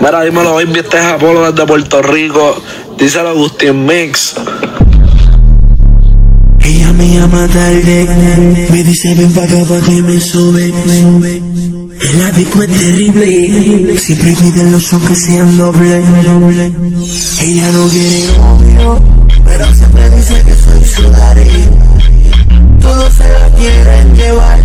Mira, dímelo, baby, este es Apolo desde Puerto Rico. Díselo Agustín Mix. Ella me llama tarde, me dice ven pa' acá pa' que me sube, sube. El ático es terrible, siempre piden los son que sean doble. Ella no quiere novio, pero siempre dice que soy su daddy. Todos se la quieren llevar,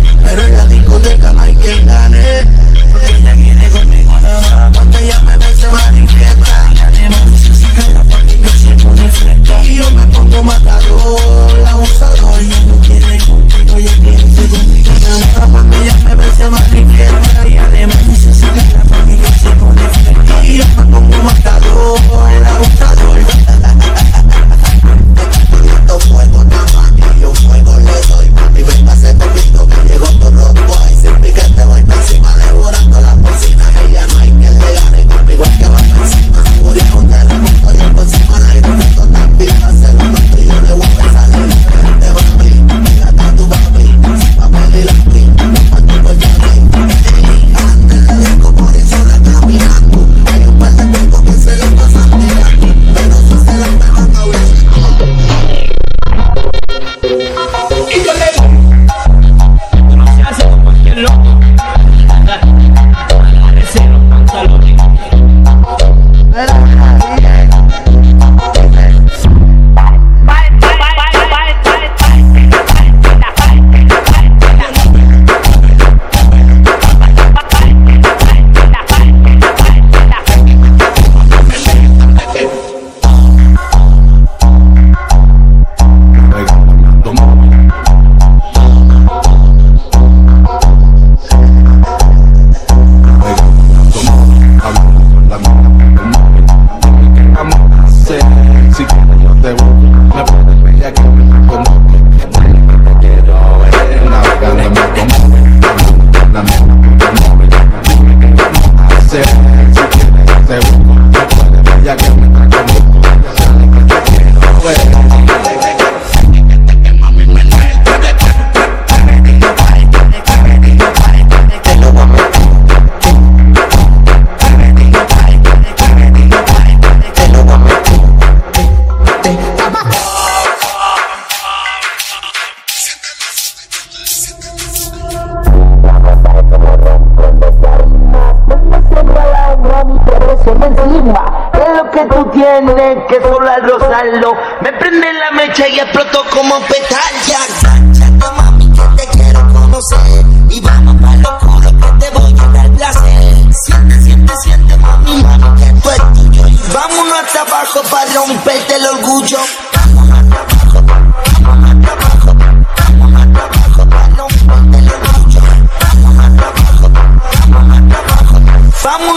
que tú tienes que solo al rozarlo. Me prende la mecha y exploto como petal Ya, mami que te quiero conocer. Y vamos pa' lo oscuro que te voy a dar placer. Siente, siente, siente mami, mami que esto es tuyo. Vámonos hasta abajo para romperte el orgullo. Vámonos hasta abajo,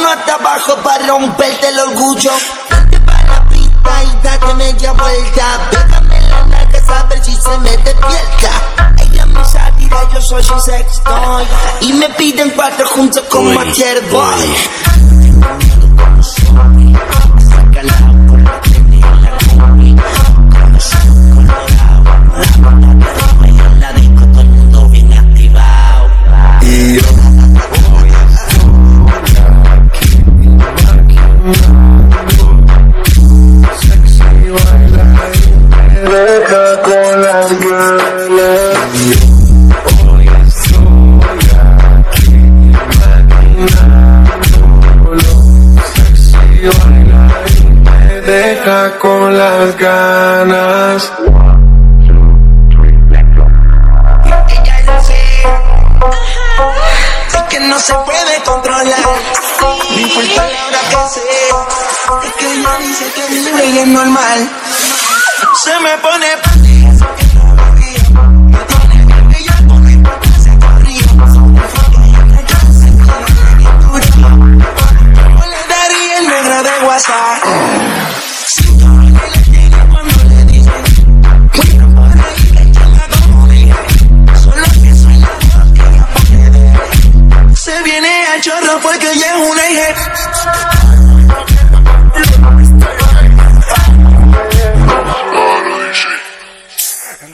Vámonos hasta abajo para romperte el orgullo. Vete pa' la pista y date media vuelta. Pégame la nalga a ver si se me despierta. Ella mi sátira, yo soy su sextoy. Y me piden cuatro juntos con Matier Boy. Con las ganas. Es que no se puede controlar. No importa la que sea. Es que ella dice que es y es normal. Se me pone panties viene a chorro porque ella es una hija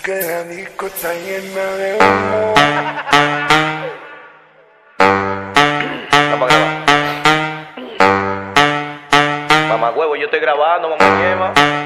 Que la disco está llena de yo estoy grabando, mamá lleva.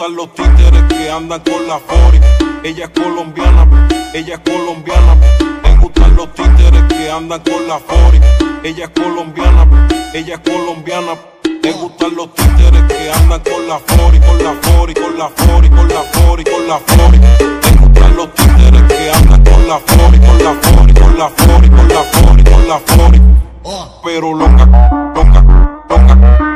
Gustan los títeres que andan con la Fori. Ella es colombiana, ella es colombiana. Le gustan los títeres que andan con la Fori. Ella es colombiana, ella es colombiana. Le gustan los títeres que andan con la Fori, con la Fori, con la Fori, con la Fori, con la Fori. Le gustan los títeres que andan con la Fori, con la Fori, con la Fori, con la Fori, con la Fori. Pero loca, loca, loca,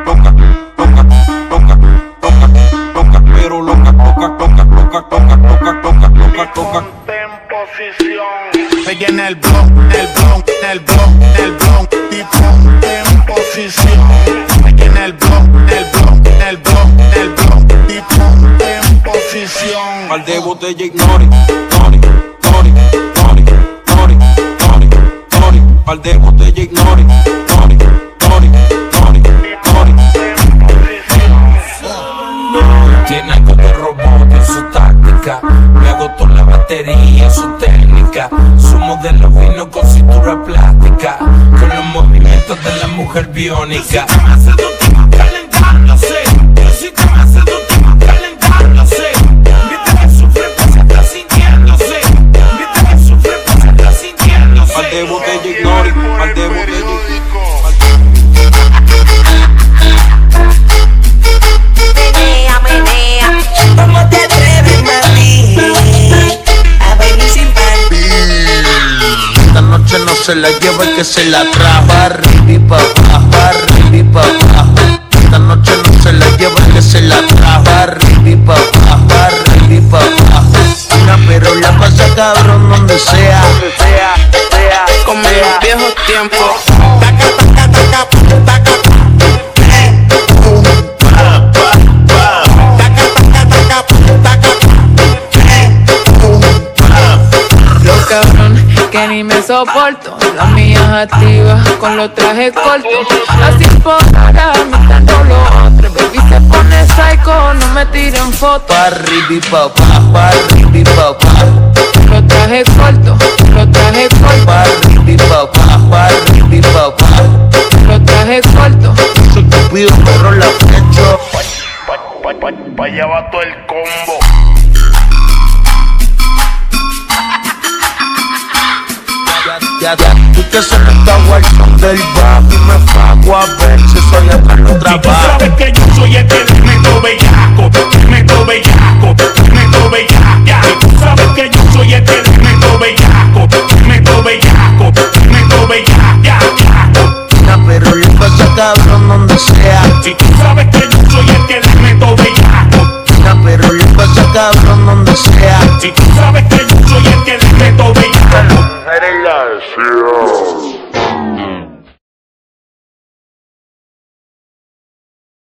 posición. Par de botella ignore, ignore, ignore, ignore, ignore, ignore, ignore. Par de botella ignore, ignore, ignore, ignore, ignore. Tiene algo de robot en su táctica. Me agotó la batería, su técnica. Su modelo vino con cintura plástica. Con los movimientos de la mujer biónica. Botella ignore, par de botella Menea, menea, ¿cómo te atreves, mami? A venir sin pan. Esta noche no se la lleva el que se la traja arriba abajo, soporto. Las mías activas con los trajes cortos. Así me están los otros. Baby se pone psycho, no me tiren fotos. arriba y pa' abajo, arriba y pa' abajo. Los trajes cortos, los trajes cortos, arriba y pa' abajo, arriba y pa' abajo. los trajes cortos. Soy Cupido, pero la flecho. Pa' allá va todo el ya, tú que se me está guardando del bajo y me pago a ver si soy acá no Si tú trabajo. sabes que yo soy el que meto bellaco, meto bellaco, meto bellaco. Si tú sabes que yo soy el que meto bellaco, meto bellaco, meto bellaco.